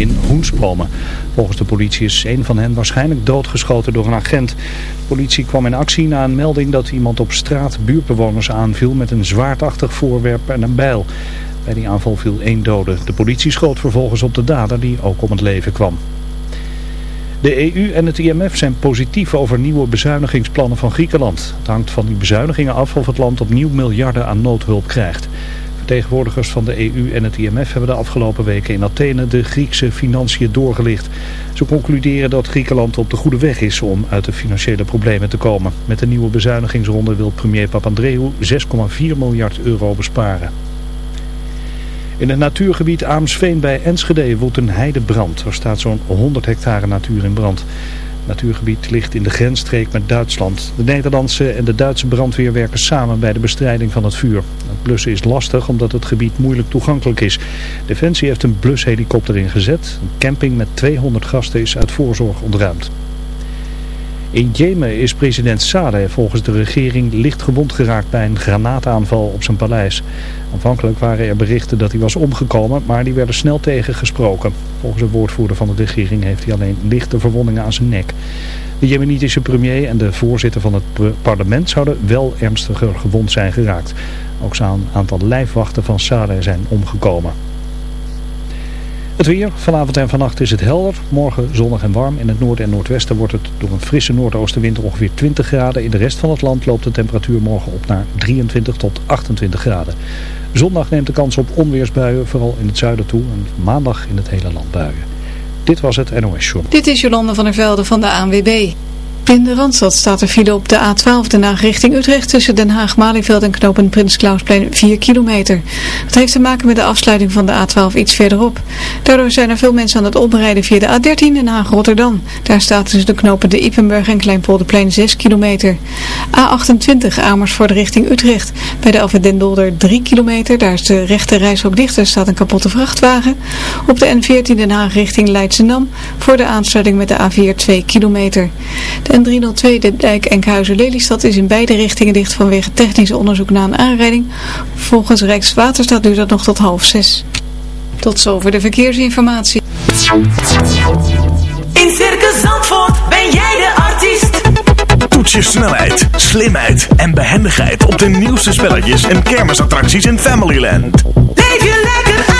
in Hoensbomen. Volgens de politie is een van hen waarschijnlijk doodgeschoten door een agent. De politie kwam in actie na een melding dat iemand op straat buurtbewoners aanviel met een zwaardachtig voorwerp en een bijl. Bij die aanval viel één dode. De politie schoot vervolgens op de dader die ook om het leven kwam. De EU en het IMF zijn positief over nieuwe bezuinigingsplannen van Griekenland. Het hangt van die bezuinigingen af of het land opnieuw miljarden aan noodhulp krijgt. Vertegenwoordigers van de EU en het IMF hebben de afgelopen weken in Athene de Griekse financiën doorgelicht. Ze concluderen dat Griekenland op de goede weg is om uit de financiële problemen te komen. Met de nieuwe bezuinigingsronde wil premier Papandreou 6,4 miljard euro besparen. In het natuurgebied Aamsveen bij Enschede woedt een heidebrand. Er staat zo'n 100 hectare natuur in brand. Natuurgebied ligt in de grensstreek met Duitsland. De Nederlandse en de Duitse brandweer werken samen bij de bestrijding van het vuur. Het blussen is lastig omdat het gebied moeilijk toegankelijk is. Defensie heeft een blushelikopter ingezet. Een camping met 200 gasten is uit voorzorg ontruimd. In Jemen is president Saleh volgens de regering licht gewond geraakt bij een granaataanval op zijn paleis. Aanvankelijk waren er berichten dat hij was omgekomen, maar die werden snel tegengesproken. Volgens een woordvoerder van de regering heeft hij alleen lichte verwondingen aan zijn nek. De Jemenitische premier en de voorzitter van het parlement zouden wel ernstiger gewond zijn geraakt. Ook zou een aantal lijfwachten van Saleh zijn omgekomen. Het weer. Vanavond en vannacht is het helder. Morgen zonnig en warm. In het noorden en noordwesten wordt het door een frisse noordoostenwind ongeveer 20 graden. In de rest van het land loopt de temperatuur morgen op naar 23 tot 28 graden. Zondag neemt de kans op onweersbuien, vooral in het zuiden toe. En maandag in het hele land buien. Dit was het NOS Show. Dit is Jolande van der Velde van de ANWB. In de Randstad staat er file op de A12 Den Haag richting Utrecht tussen Den Haag-Malieveld en knopen Prins Klausplein 4 kilometer. Dat heeft te maken met de afsluiting van de A12 iets verderop. Daardoor zijn er veel mensen aan het oprijden via de A13 Den Haag-Rotterdam. Daar staat tussen de knopen de Ipenburg en Kleinpolderplein 6 kilometer. A28 Amersfoort richting Utrecht. Bij de Alphen Dolder 3 kilometer. Daar is de rechte reishok dicht. Er staat een kapotte vrachtwagen. Op de N14 Den Haag richting Leidschendam. Voor de aansluiting met de A4 2 kilometer. N302 de dijk Enkhuizen-Lelystad is in beide richtingen dicht vanwege technisch onderzoek na een aanrijding. Volgens Rijkswaterstaat duurt dat nog tot half zes. Tot zover de verkeersinformatie. In Circus Zandvoort ben jij de artiest. Toets je snelheid, slimheid en behendigheid op de nieuwste spelletjes en kermisattracties in Familyland. Leef je lekker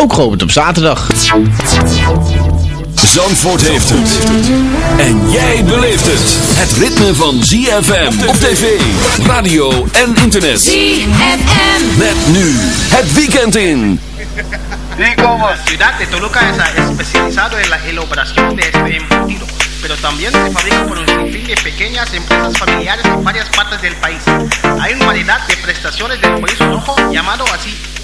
ook geopend op zaterdag. Zandvoort heeft het. En jij beleeft het. Het ritme van ZFM op tv, radio en internet. ZFM. Met nu het weekend in. La ciudad de Toluca es especializado en la elaboración de este embutido, pero también se fabrica por un sinfín de pequeñas empresas familiares en varias partes del país. Hay una variedad de prestaciones del chorizo rojo llamado así.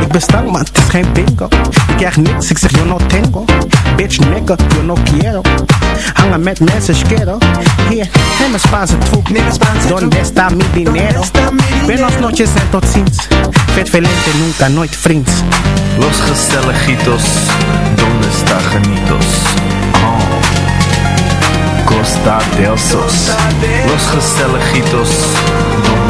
Ik ben stank, maar het is geen bingo. Ik krijg niks, ik zeg yo no tengo. bitch nigga, yo no quiero. Hangen met mensen, schero. Hier, neem een Spaanse troep. Donde está mi dinero? Buenos noches en tot ziens. Vet velente, nunca, nooit vriends. Los gezelligitos, donde está genitos? Oh. Costa del Sos. Los gezelligitos, donde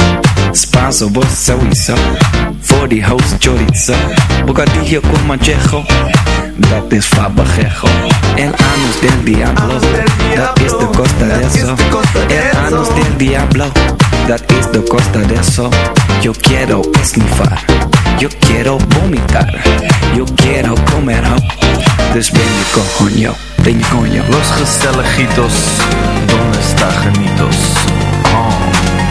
Spanso, vos sowieso. Voor die host chorizo. Bocadillo con manchejo. Dat is fabajejo. El anus del diablo. Dat is de costa de eso. El anus del diablo. Dat is de costa de eso. Yo quiero esnifar. Yo quiero vomitar. Yo quiero comer ho. Dus ben je coño. Ben je coño. Los gezelligitos, donde está genitos? Oh.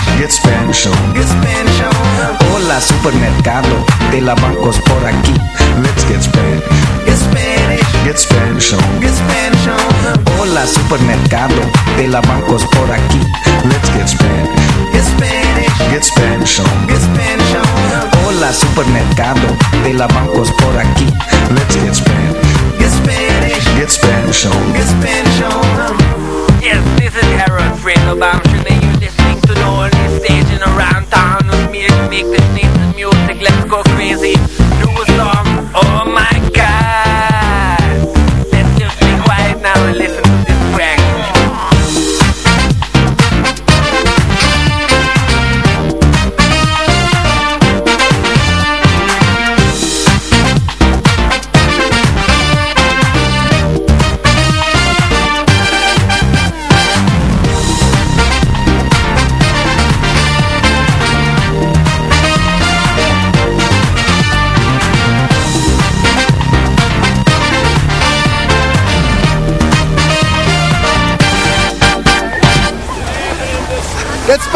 Get Spanish on. Get Spanish on. Hola supermercado, de la bancos por aquí. Let's get Spanish. Get Spanish. Get Spanish on. Get Spanish on. Hola supermercado, de la bancos por aquí. Let's get Spanish. Get Spanish. Get Spanish on. Get Spanish on. Hola supermercado, de la bancos por aquí. Let's get Spanish. Get Spanish. Get Spanish on. Get Spanish on. Yes, this is Harold Fredo I'm sure that you're listening to the only stage in around town with me to make this nice music. Let's go crazy.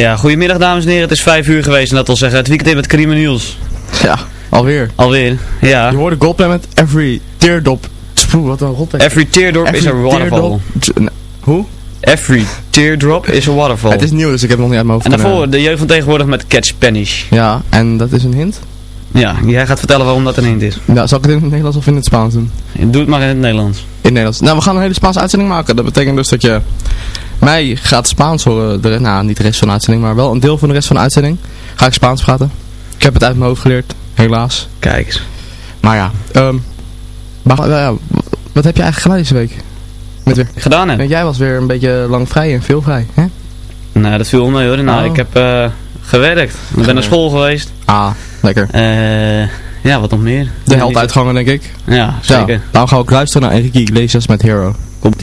Ja, goedemiddag dames en heren. Het is 5 uur geweest en dat wil zeggen het weekend in met Karim Niels. Ja, alweer. Alweer, ja. Je hoorde Goldplay met Every Teardrop. Pff, Wat een rot. Every teardrop is a waterfall. Hoe? Every teardrop is a waterfall. Het is nieuw, dus ik heb het nog niet uit mijn hoofd en daarvoor de jeugd van tegenwoordig met Catch Spanish. Ja, en dat is een hint? Ja, jij gaat vertellen waarom dat een hint is. Ja, zal ik het in het Nederlands of in het Spaans doen? Doe het maar in het Nederlands. In het Nederlands. Nou, we gaan een hele Spaanse uitzending maken. Dat betekent dus dat je mij gaat Spaans horen. De, nou, niet de rest van de uitzending, maar wel een deel van de rest van de uitzending. Ga ik Spaans praten. Ik heb het uit mijn hoofd geleerd, helaas. Kijk eens. Maar ja, ehm, maar, ja, wat heb je eigenlijk gedaan deze week? Met weer? Gedaan heb? Want jij was weer een beetje lang vrij en veel vrij, hè? Nou, dat viel wel mee hoor. Nou, Oh. ik heb eh, gewerkt. Ik ben naar school geweest. Ah, lekker. Eh, ja, wat nog meer? De helduitgangen, denk ik. Ja, zeker. Ja, nou gaan we ook luisteren naar Enrique Iglesias met Hero. Komt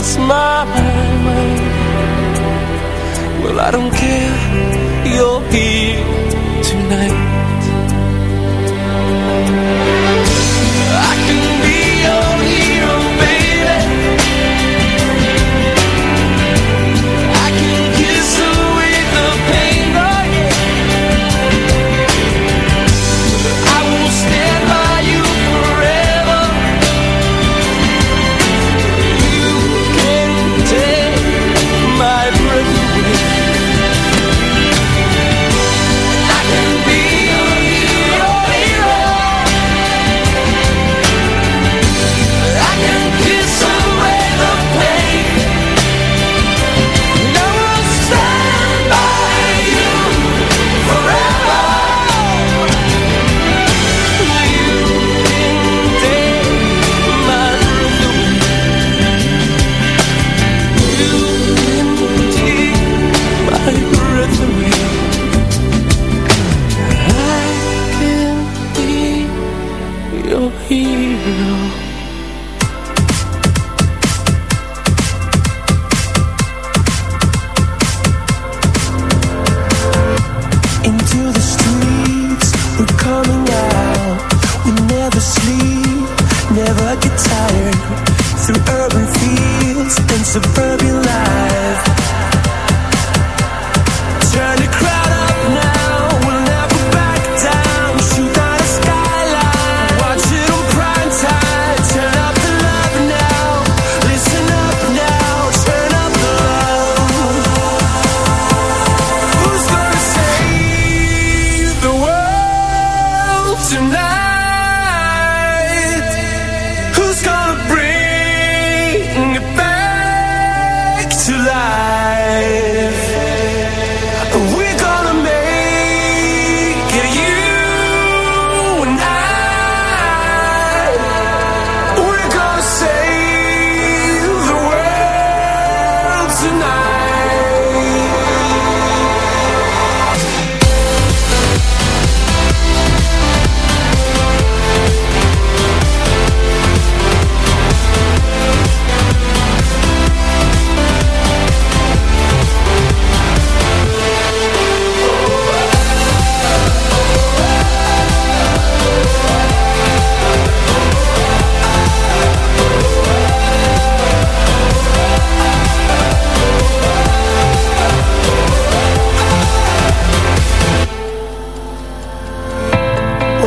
Lost my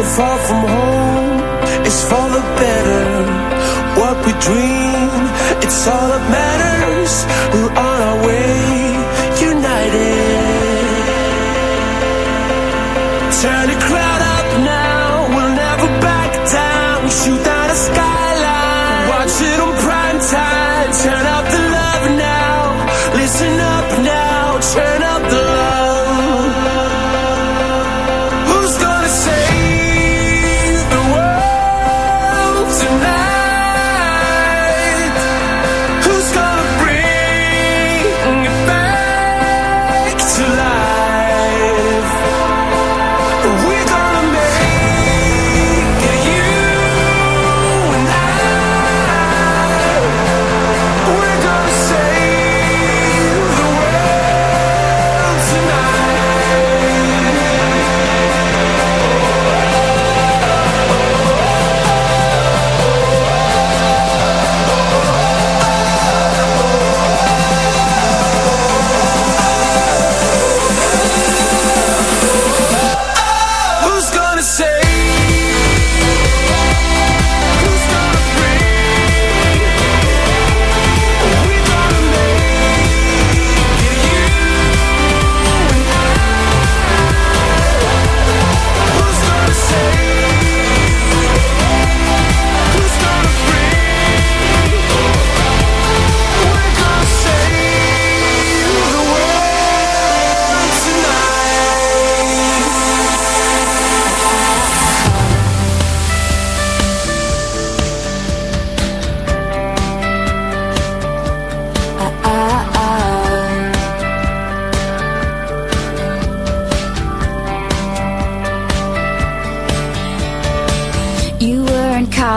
far from home is for the better. What we dream, it's all that matters. We'll all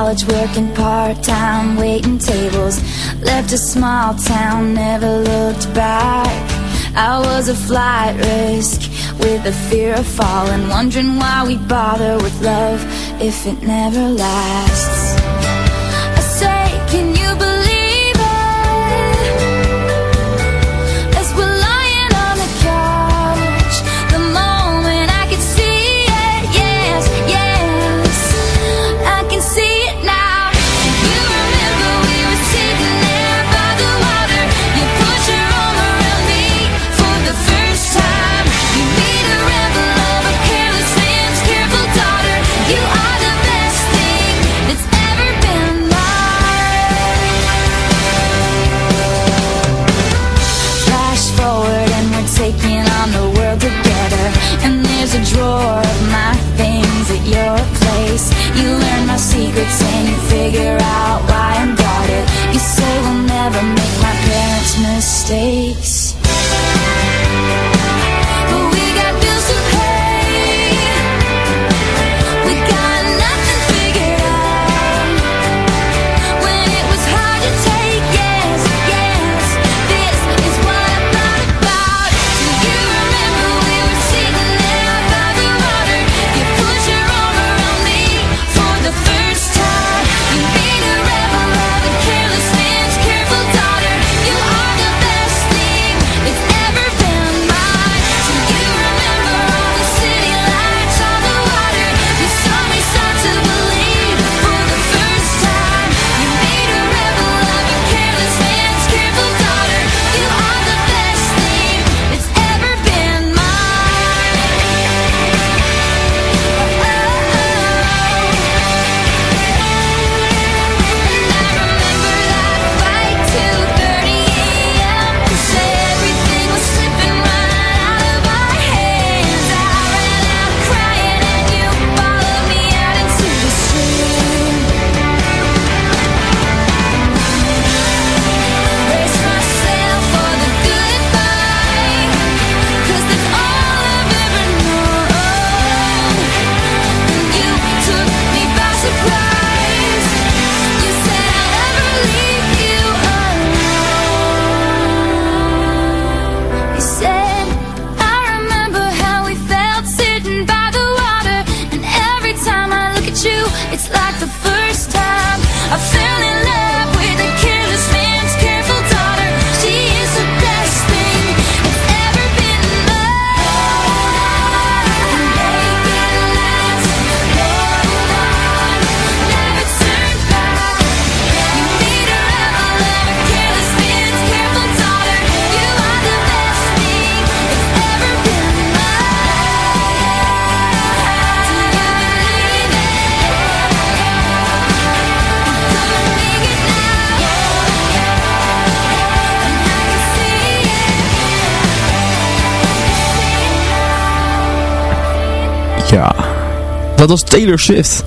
college, working part time, waiting tables. Left a small town, never looked back. I was a flight risk with a fear of falling, wondering why we bother with love if it never lasts. Dat was Taylor Swift.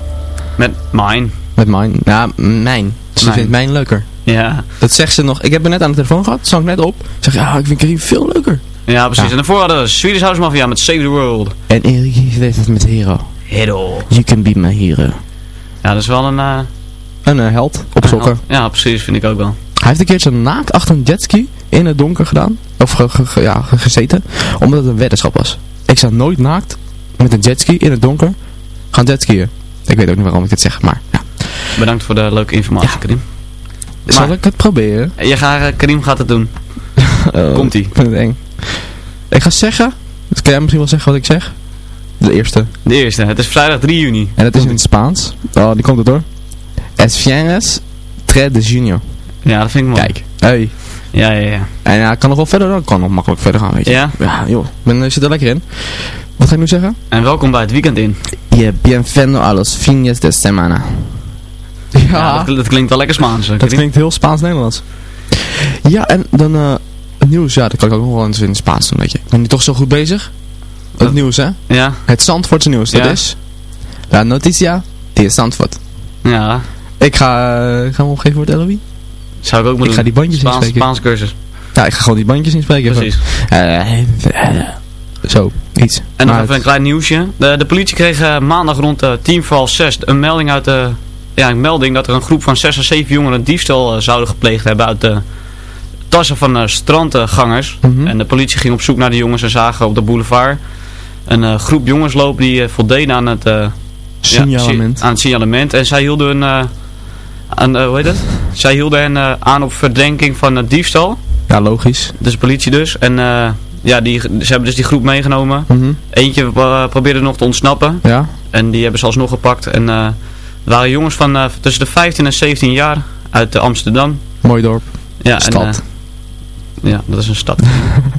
Met Mine. Met Mine. Ja, mijn. Ze Mijn. vindt mijn leuker. Ja. Dat zegt ze nog. Ik heb er net aan de telefoon gehad. Zag ik net op. Ik zeg, ja, ik vind Karim veel leuker. Ja, precies. Ja. En daarvoor hadden we Swedish House Mafia met Save the World. En Erik weet het met Hero. Hero. You can be my hero. Ja, dat is wel een... eh, Een eh, held op sokken. Ja, precies. Vind ik ook wel. Hij heeft een keertje naakt achter een jetski in het donker gedaan. Of ge- ge- ge- ja, ge- gezeten. Omdat het een weddenschap was. Ik zou nooit naakt met een jetski in het donker gaan jetskiën. Ik weet ook niet waarom ik dit zeg, maar ja. Bedankt voor de leuke informatie, Karim. Zal Maar- ik het proberen? Je gaat, eh, Karim gaat het doen. Oh, Komt-ie. Ik vind het eng. Ik ga zeggen. Dus kan jij misschien wel zeggen wat ik zeg? De eerste. De eerste. Het is vrijdag 3 juni. En het is in het Spaans. Oh, die komt het hoor. Es viernes tres de junio. Ja, dat vind ik mooi. Kijk. Hey. Ja, ja, ja. En ja, ik kan nog wel verder dan. Ik kan nog makkelijk verder gaan, weet je. Ja? Ja, joh. Ik ben, ik zit er lekker in. Wat ga ik nu zeggen? En welkom bij het weekend in. Je bienvenido a los fines de semana. Ja, dat, dat klinkt wel lekker Spaans. hè, Dat klinkt heel Spaans-Nederlands. Ja, en dan eh, het nieuws. Ja, dat kan ik ook nog wel eens in het Spaans doen, weet je. Ik ben nu toch zo goed bezig. Het nieuws, hè? Ja. Het Zandvoortse nieuws, dat Ja. is... La noticia de Zandvoort. Ja. Ik ga, eh, ik ga hem opgeven voor het LOI. Zou ik ook moeten Ik ga die bandjes Spaans, inspreken. Spaans cursus. Ja, ik ga gewoon die bandjes inspreken. Precies. Eh, eh, zo, iets. En nog even een klein nieuwsje. De, de politie kreeg eh, maandag rond uh, tien voor half zes een melding uit de... Ja, een melding dat er een groep van zes of zeven jongeren diefstal eh, zouden gepleegd hebben uit de tassen van strandgangers. Mhm. En de politie ging op zoek naar de jongens en zagen op de boulevard een groep jongens lopen die voldeden aan het... Signalement. Ja, aan het signalement. En zij hielden, eh aan, hoe heet het? Zij hielden hen aan op verdenking van diefstal. Ja, logisch. Dus de politie dus. En ja, die, ze hebben dus die groep meegenomen. Mhm. Eentje eh, probeerde nog te ontsnappen. Ja. En die hebben ze alsnog gepakt. En het waren jongens van eh, tussen de 15 en 17 jaar uit Amsterdam. Mooi dorp. Ja, en, Stad. ja, dat is een stad.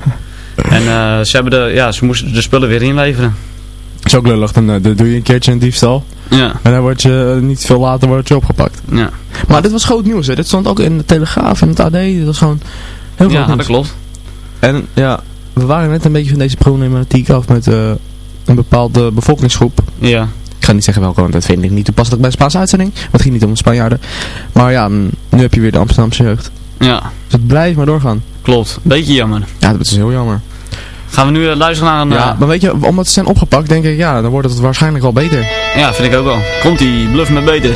en ze, hebben de, ja, ze moesten de spullen weer inleveren. Is ook lullig, dan, dan doe je een keertje een diefstal. Ja. En dan word je niet veel later word je opgepakt. Ja, Maar dit was groot nieuws, hè. Dit stond ook in de Telegraaf en het AD. Dit was gewoon heel groot ja nieuws. dat klopt. En ja, we waren net een beetje van deze problematiek af met eh, een bepaalde bevolkingsgroep. Ja. Ik ga niet zeggen welke, want dat vind ik niet toepasselijk bij een Spaanse uitzending. Want het ging niet om de Spanjaarden. Maar ja, mm, nu heb je weer de Amsterdamse jeugd. Ja, Dus het blijft maar doorgaan. klopt. Beetje jammer. Ja, dat is heel jammer. Gaan we nu eh, luisteren naar een... Ja, eh, maar weet je, omdat ze zijn opgepakt, denk ik, ja, dan wordt het waarschijnlijk wel beter. ja, vind ik ook wel. Komt die bluff me beter.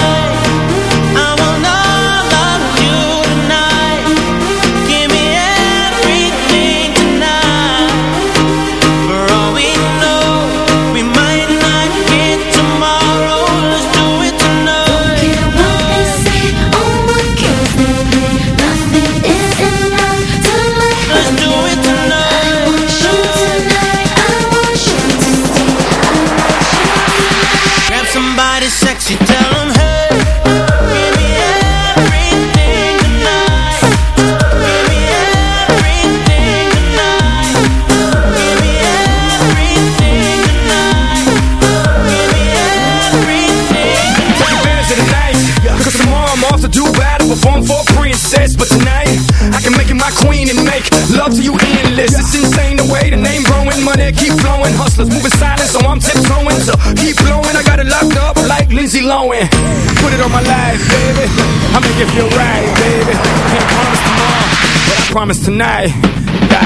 Promise tonight.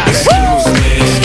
Excuse me,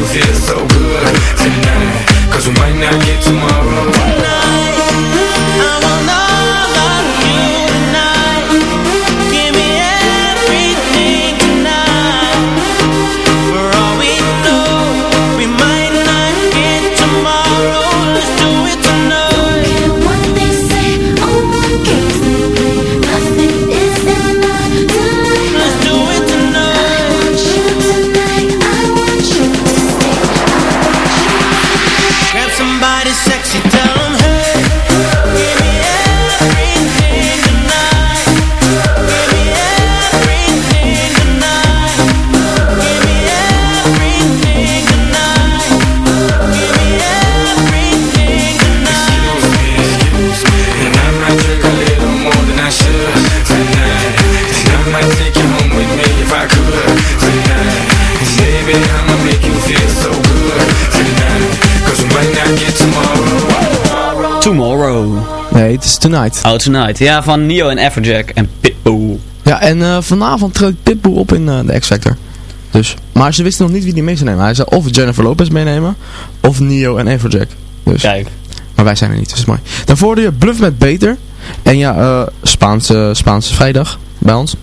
Tonight. Oh, Tonight. Ja, van Neo en Everjack en Pitbull. Ja, en eh, vanavond treedt Pitbull op in eh, de X-Factor. Dus. Maar ze wisten nog niet wie die mee zou nemen. Hij zou of Jennifer Lopez meenemen, of Neo en Everjack. Dus. Kijk. Maar wij zijn er niet, dus is mooi. Daarvoor hoorde je Bluff met Beter. En ja, eh Spaanse, Spaanse vrijdag bij ons.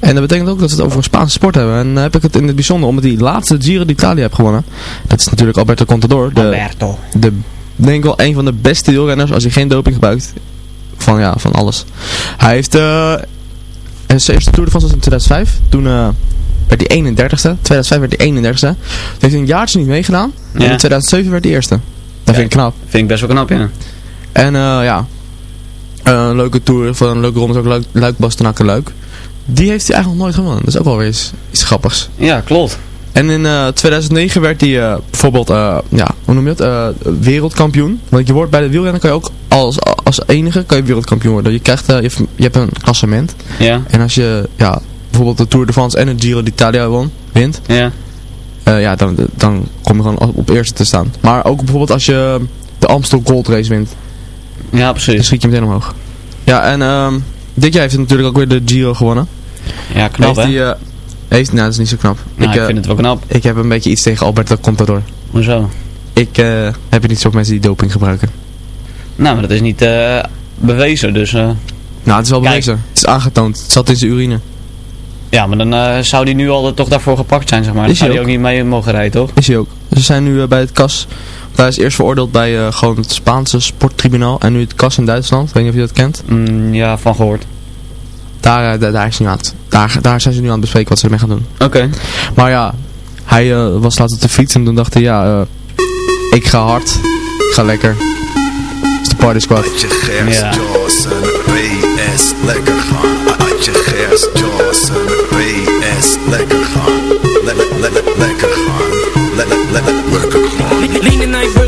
En dat betekent ook dat we het over een Spaanse sport hebben. En dan heb ik het in het bijzonder omdat die laatste Giro d'Italia heb gewonnen. Dat is natuurlijk Alberto Contador. De, Alberto. De, denk ik wel een van de beste wielrenners als hij geen doping gebruikt. Van ja, van alles. Hij heeft eh zijn eerste Tour de France was in 2005. Toen eh, werd hij 31ste. 2005 werd hij 31ste. Toen heeft hij een jaartje niet meegedaan. En Ja. in 2007 werd hij eerste. Dat vind ik knap. Vind ik best wel knap, ja. En eh, ja, een leuke tour van een leuke ronde is ook leuk, Luik Bastenaken Luik. Die heeft hij eigenlijk nog nooit gewonnen. Dat is ook wel weer iets, iets grappigs. Ja, klopt. En in eh, 2009 werd hij eh, bijvoorbeeld, eh, ja, hoe noem je eh, wereldkampioen. Want je wordt bij de wielrennen kan je ook als, als enige kan je wereldkampioen worden. Je krijgt, eh, je, hebt- je hebt een klassement. Ja. En als je, ja, bijvoorbeeld de Tour de France en de Giro d'Italia won, wint. Ja. eh, ja, dan, dan kom je gewoon op, eerste te staan. Maar ook bijvoorbeeld als je de Amstel Gold Race wint. Ja, precies. Dan schiet je meteen omhoog. Ja, en ehm dit jaar heeft hij natuurlijk ook weer de Giro gewonnen. Ja, knap heeft hè? Eh, heeft, nou, dat is niet zo knap. Nou, ik eh, vind het wel knap. Ik heb een beetje iets tegen Alberto Contador. Hoezo? Ik eh, heb het niet zo op mensen die doping gebruiken. Nou, maar dat is niet eh, bewezen, dus... Nou, het is wel Kijk. bewezen. Het is aangetoond. Het zat in zijn urine. ja, maar dan zou die nu al toch daarvoor gepakt zijn, zeg maar. Dan Is hij zou die ook ook. niet mee mogen rijden, toch? Is hij ook. Ze zijn nu bij het KAS. Hij is eerst veroordeeld bij gewoon het Spaanse sporttribunaal. En nu het KAS in Duitsland. Ik weet niet of je dat kent. Mm, ja, van gehoord. Daar, eh, daar, daar, is nu aan het, daar, daar zijn ze nu aan het bespreken wat ze ermee gaan doen. Oké. Maar ja, hij eh, was laatst op de fiets en toen dacht hij, ja, eh, ik ga hard. Ik ga lekker. Het is de party squad. Ja. PS, lekker gaan. Uit je gers, en PS, lekker gaan. Le- le- le- le- Lekker gaan. Le- le- le- le- Lekker gaan.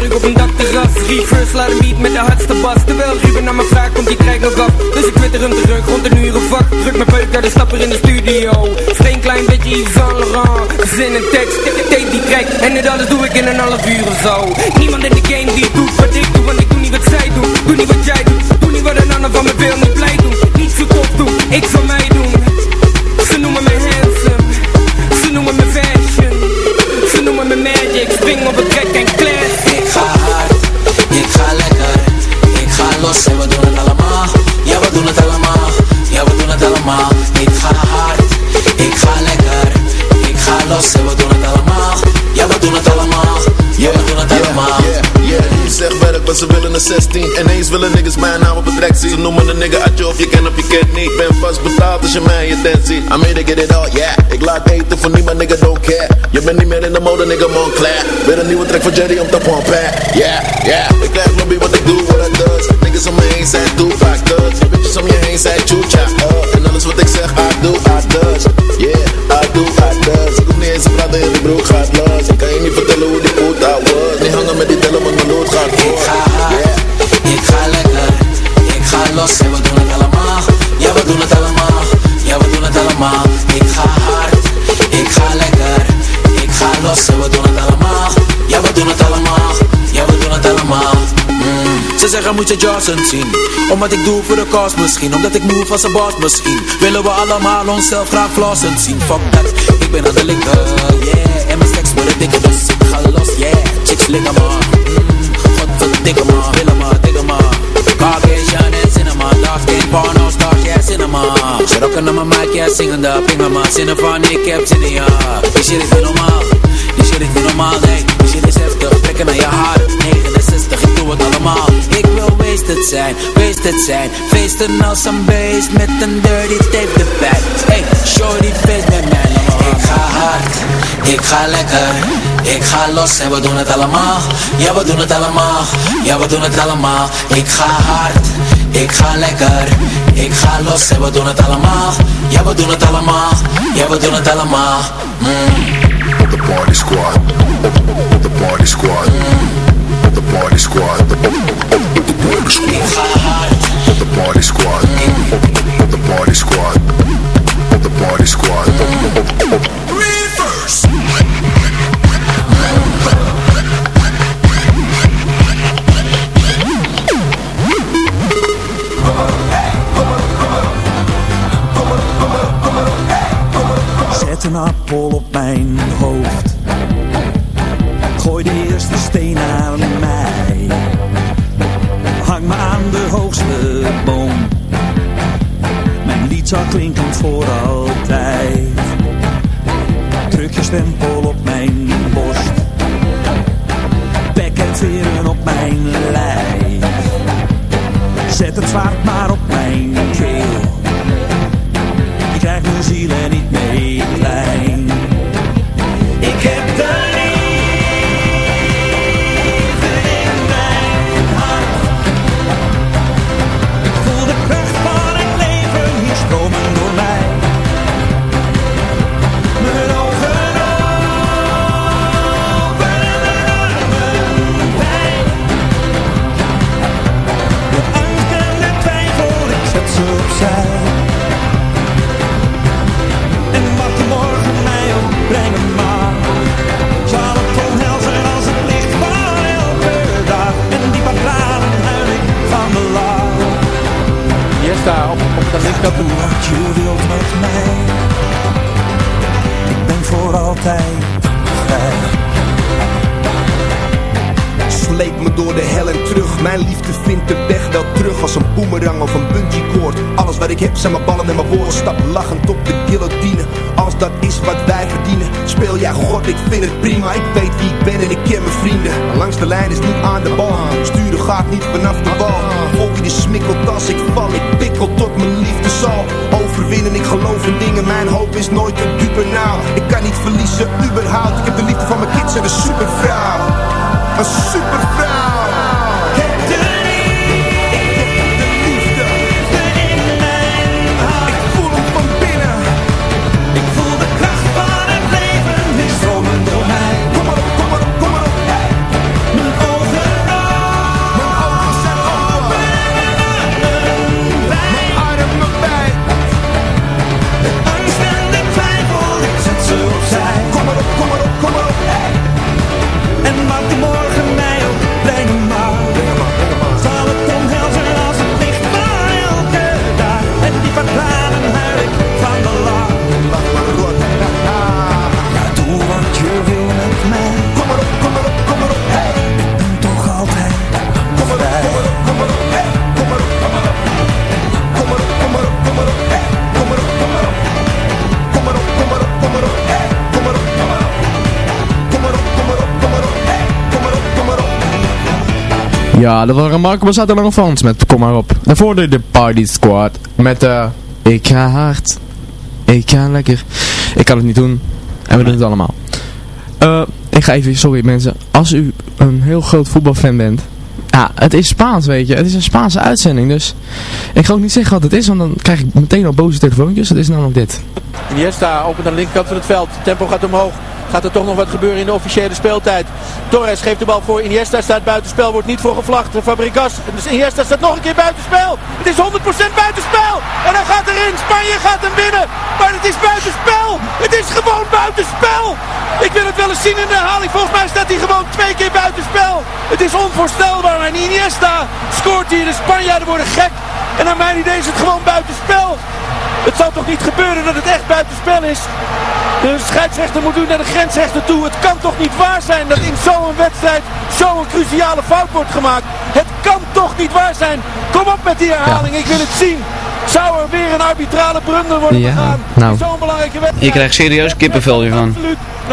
Reverse laat een beat met de hardste bas. Terwijl Ruben naar me vraagt komt die krijgt nog af. Dus ik twitter hem terug rond een uur een vak Druk mijn peuk naar de stapper in de studio. Steen klein beetje Yves Saint Laurent Zin en tekst, tape die track En dit alles doe ik in een half uur of zo. Niemand in de game die doet wat ik doe Want ik doe niet wat zij doen. Doe niet wat jij doet. Doe niet wat een ander van me wil Niet blij doen. Niet zo tof doen. Ik zal mij doen ik ga los en we doen het allemaal. Ja, we doen het allemaal, ja, we doen het allemaal. Ik ga hard, ik ga lekker, ik ga los. En we doen het allemaal. Ja, we doen het allemaal, ja, we doen het allemaal. Slecht werk, maar ze willen een 16 Ineens willen niggas mijn naam op het rek zien. Ze noemen een nigga uit je of je kent of je kent niet. Ben vast betaald als je mij je tent ziet I made to get it all, yeah. Ik laat eten voor niemand, nigga, don't care. Je bent niet meer in de mode, nigga, Montclair Weer een nieuwe track van Jerry om te pompen. Yeah, yeah Ze zeggen moet je Johnson zien? Omdat ik doe voor de kost misschien. Omdat ik move als een boss misschien. Willen we allemaal onszelf graag flossend zien? Fuck dat, ik ben aan de linker. Yeah, en mijn stacks worden dikker Dus ik ga los, yeah. Chicks liggen maar. Mm, Godverdikke maar, willen maar, dikke maar. Caucasian en cinema. Dark skin, porno stars, yeah, cinema. Ze rocken naar mijn mic, yeah, zingende Pingen maar, zinnen van ik heb zin in ja Die shit is niet normaal. Die shit is niet normaal, nee. Die shit is heftig, trekken naar je haren 69, ik allemaal Ik wil wasted zijn, wasted zijn Feesten als een beest met een dirty tape erbij Hey, shorty feest met mij, Ik ga hard, ik ga lekker, ik ga los en we doen het allemaal. Ja, we doen het allemaal, ja, we doen het allemaal. Ik ga hard, ik ga lekker, ik ga los en we doen het allemaal. Ja, we doen het allemaal, ja, we doen het allemaal. Mm. Op party squad Op party squad party squad. Op de party squad. Op de party squad. Op de party squad liefde zal Overwinnen. Ik geloof in dingen Mijn hoop is nooit te dupe. Nou Ik kan niet verliezen überhaupt. Ik heb de liefde van mijn kids en een supervrouw. Een supervrouw. Ja, dat was Remarkable Zaterdag Fans met Kom maar op. Daarvoor de, de Party Squad met eh Ik ga hard. Ik ga lekker. Ik kan het niet doen. En we doen het allemaal. Eh, ik ga even, sorry mensen. Als u een heel groot voetbalfan bent. Ja, het is Spaans weet je. Het is een Spaanse uitzending. Dus ik ga ook niet zeggen wat het is. Want dan krijg ik meteen al boze telefoontjes. Het is namelijk dit. Iniesta opent aan de linkerkant van het veld. Tempo gaat omhoog. Gaat er toch nog wat gebeuren in de officiële speeltijd. Torres geeft de bal voor. Iniesta staat buitenspel. Wordt niet voor gevlacht. Fabregas. Dus Iniesta staat nog een keer buitenspel. Het is 100% buitenspel. En hij gaat erin. Spanje gaat hem binnen. Maar het is buitenspel. Het is gewoon buitenspel. Ik wil het wel eens zien in de herhaling. Volgens mij staat hij gewoon twee keer buitenspel. Het is onvoorstelbaar. En Iniesta scoort hier. De Spanjaarden worden gek. En naar mijn idee is het gewoon buitenspel. Het zal toch niet gebeuren dat het echt buitenspel is? De scheidsrechter moet nu naar de grensrechter toe. Het kan toch niet waar zijn dat in zo'n wedstrijd zo'n cruciale fout wordt gemaakt? Het kan toch niet waar zijn? Kom op met die herhaling, ik wil het zien. Zou er weer een arbitrale blunder worden Ja, begaan? nou. In zo'n belangrijke wedstrijd. Je krijgt serieus kippenvel hiervan.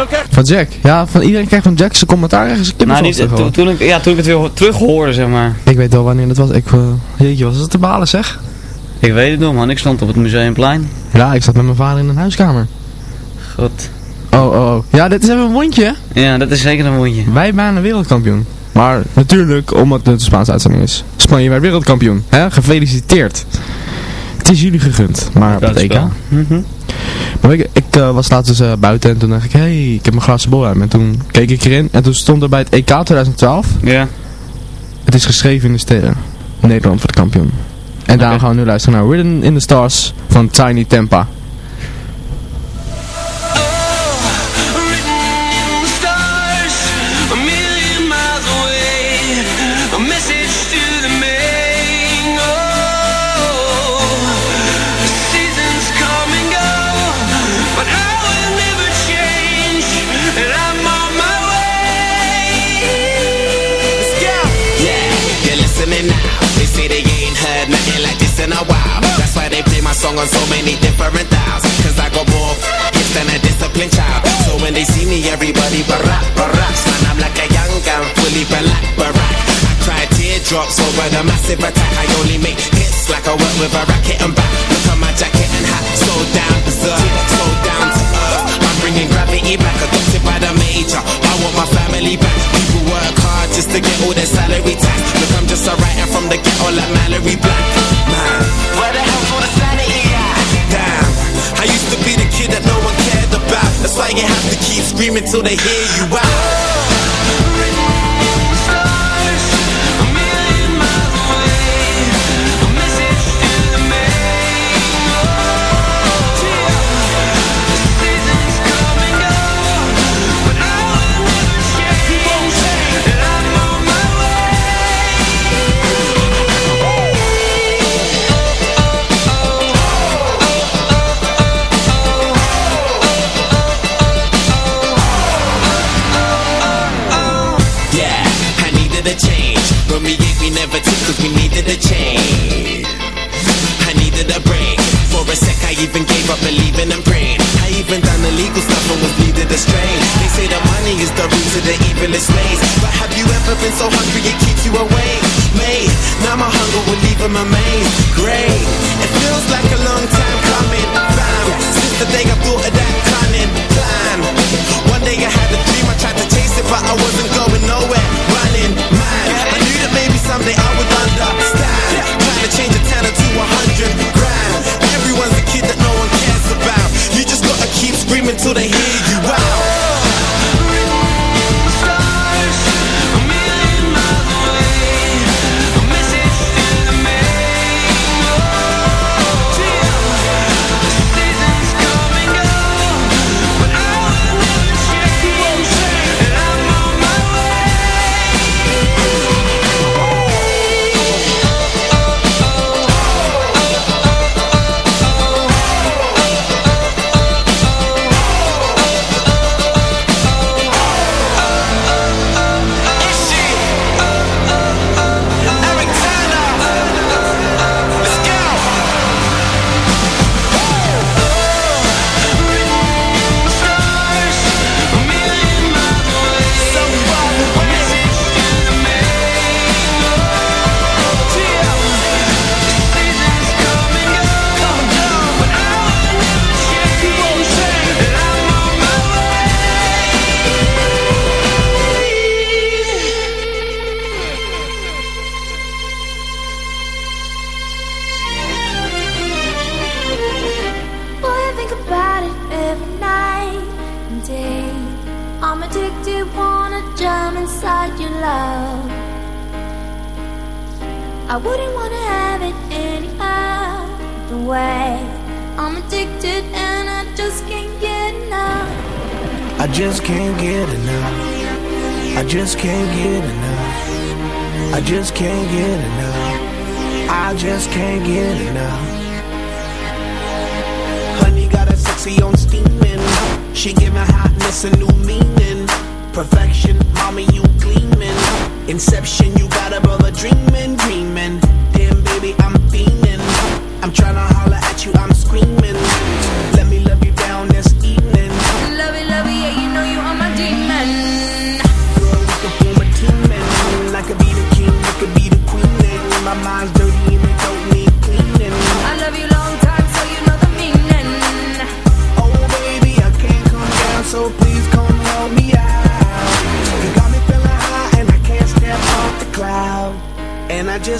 Krijgt Van Jack. Ja, van iedereen krijgt van Jack zijn commentaar ergens Nou, kippenvel niet, terug, toen, ik, ja, toen ik het weer terug hoorde, zeg maar. Ik weet wel wanneer dat was. Ik, eh, jeetje, was het te balen zeg? Ik weet het nog, man. Ik stond op het Museumplein. Ja, ik zat met mijn vader in een huiskamer. God. Oh, oh, oh. Ja, dit is even een wondje. Ja, dat is zeker een wondje. Wij bijna wereldkampioen. Maar natuurlijk, omdat het een Spaanse uitzending is. Spanje werd wereldkampioen. Hè? Gefeliciteerd. Het is jullie gegund. Maar op het EK. Buitenspel. Mhm. Maar ik, ik eh, was laatst dus eh, buiten en toen dacht ik, hé, hey, ik heb mijn glazen bol uit. En toen keek ik erin en toen stond er bij het EK 2012, Ja. het is geschreven in de sterren. Nederland wordt kampioen. En daarom gaan we nu luisteren naar Written in the Stars van Tiny Tempa. On so many different dials. Cause I got more hits than a disciplined child. So when they see me, everybody barack, barack. Man, I'm like a young gun, fully black, barack. I cry teardrops over the massive attack. I only make hits like I work with a racket and back. Look at my jacket and hat, so down berserk, so down to earth. I'm bringing gravity back, adopted by the major. I want my family back. People work hard just to get all their salary tax. Look, I'm just a writer from the ghetto like Mallory Black. Man, where the used to be the kid that no one cared about. That's why you have to keep screaming till they hear you out. A sec I even gave up believing and praying. I even done illegal stuff and was leading astray. They say the money is the root of the evilest ways. But have you ever been so hungry it keeps you awake? Mate, now my hunger will leave him amazed. Great, it feels like a long time coming. Fam, since the day I thought of that cunning plan. One day I had a dream, I tried to chase it, but I wasn't going nowhere. Running mad, I knew that maybe someday I would understand. Trying to change a tenner to a hundred about. You just gotta keep screaming till they hear you out.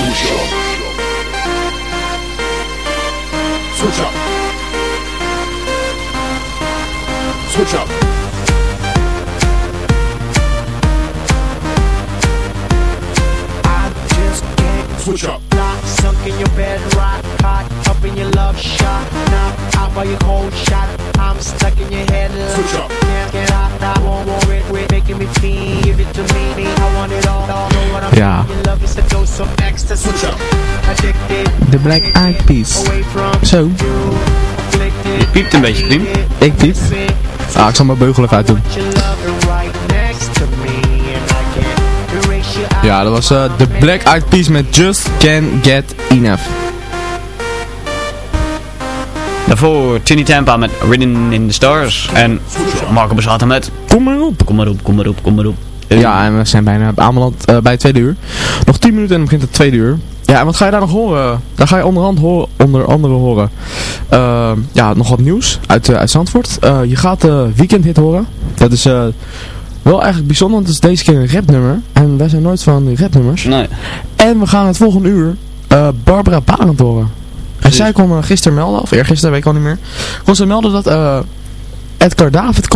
Switch up. Switch up. Switch up. I just can't Switch up. Lock, sunk in your bed, rock hot, up in your love shot. Knock out While you cold shot, I'm stuck in your head. Switch up. Can't get out, I won't worry, quit making me feel. Give it to me, I want it all. Know what I'm Ja. Your love is a dose of ecstasy. Switch up. Addicted, De Black Eyed Peas. Zo. Je piept een beetje, Piem. Ik piep. Ah, ik zal mijn beugel even uitdoen. next to me, and I can't erase you out. Ja, dat was eh, de Black Eyed Peas met Just Can't Get Enough. Daarvoor Tiny Tampa met Ridden in the Stars. En Marco Bazzato met Kom maar op. Kom maar op, kom maar op, kom maar op. Ja, en we zijn bijna aanbeland eh, bij het tweede uur. Nog 10 minuten en dan begint het tweede uur. Ja, en wat ga je daar nog horen? Daar ga je onderhand horen, onder andere horen. eh, ja, nog wat nieuws uit, eh, uit Zandvoort. Je gaat de weekendhit horen. Dat is wel eigenlijk bijzonder, want het is deze keer een rapnummer. En wij zijn nooit van die rapnummers. Nee. En we gaan het volgende uur Barbara Barend horen. En zij kon gisteren melden, of eergisteren, weet ik al niet meer. Kon ze melden dat eh, Edgar, David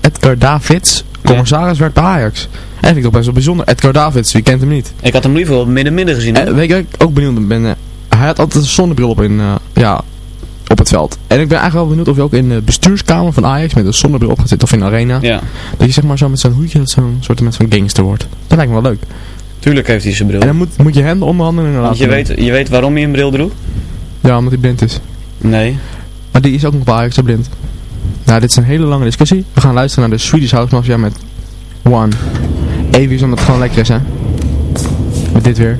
Edgar Davids commissaris werd bij Ajax. En vind ik toch best wel bijzonder. Edgar Davids, wie kent hem niet? Ik had hem liever op midden-midden gezien. hè? En weet ik ook benieuwd ben? eh, hij had altijd een zonnebril op, in, eh, ja, op het veld. En ik ben eigenlijk wel benieuwd of je ook in de bestuurskamer van Ajax met een zonnebril op gaat zitten. Of in de arena. Ja. Dat je zeg maar zo met zo'n hoedje, zo'n soort met zo'n gangster wordt. Dat lijkt me wel leuk. Tuurlijk heeft hij zijn bril. En dan moet, moet je hem de onderhandelingen Want laten je weet, je weet waarom hij een bril droeg? Ja, omdat hij blind is. Nee. Maar die is ook nog bij Ajax zo blind. Nou, dit is een hele lange discussie. We gaan luisteren naar de Swedish House Mafia met One. Even omdat het gewoon lekker is, hè. Met dit weer.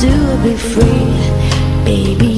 to be free, baby.